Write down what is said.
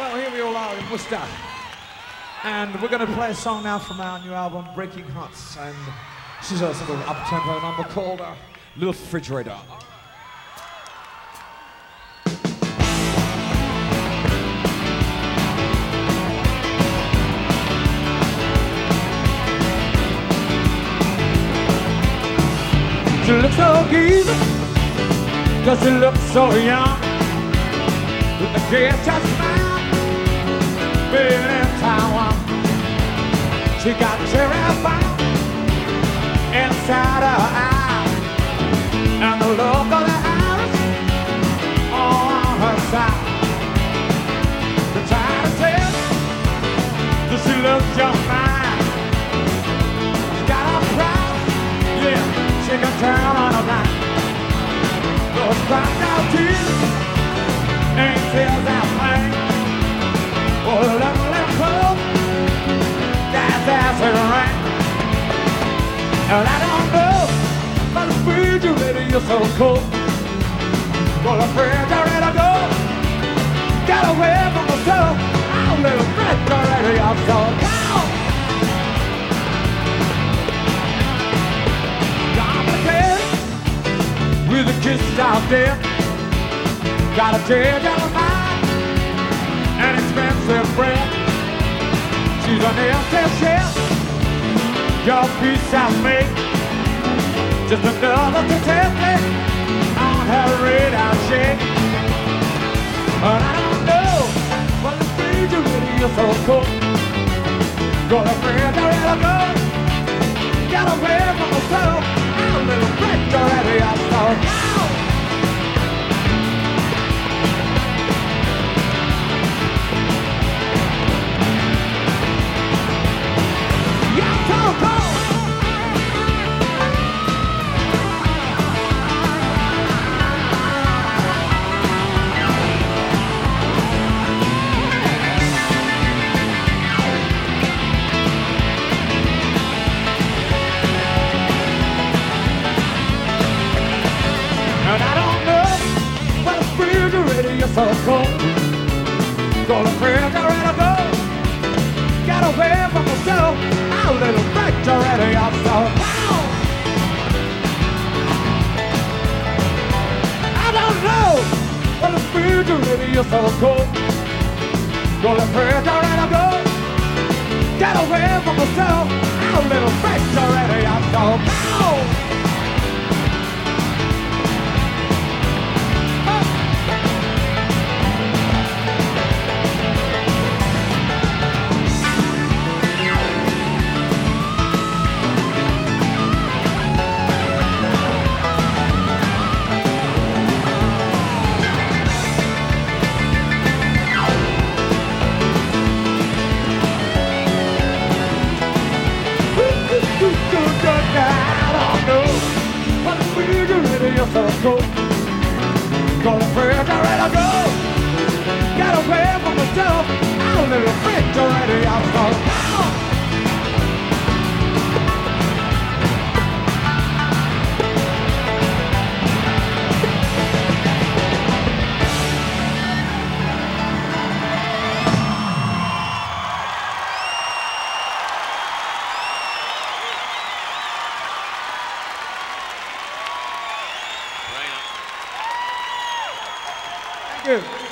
Well, here we all are in Worcester. And we're going to play a song now from our new album, Breaking Hearts. And this is a sort of up-tempo number called uh, Little Refrigerator. She looks so easy, does she look so young? With the kid just she can turn on a blind. Those cracked out tears ain't tears that pain. Oh, me let go. That's acid rain. And I don't know, but the refrigerator you're so cold. Well, the refrigerator with a kiss out there. Got a down my mind, an expensive friend. She's an empty shell, your piece of me. Just another statistic on her radar shake. But I don't know what the refrigerator is so cold. Got a friend already go. Got away from myself. I'm a little refrigerator you're so cold. Got a refrigerator go. Got away from myself. A little refrigerator you're so. I don't know what a refrigerator you're so cold. Got a refrigerator go. Got away from myself. A little refrigerator you're so cold. Gonna pray, I gotta go. Got away from myself. I'm a little free. Thank you.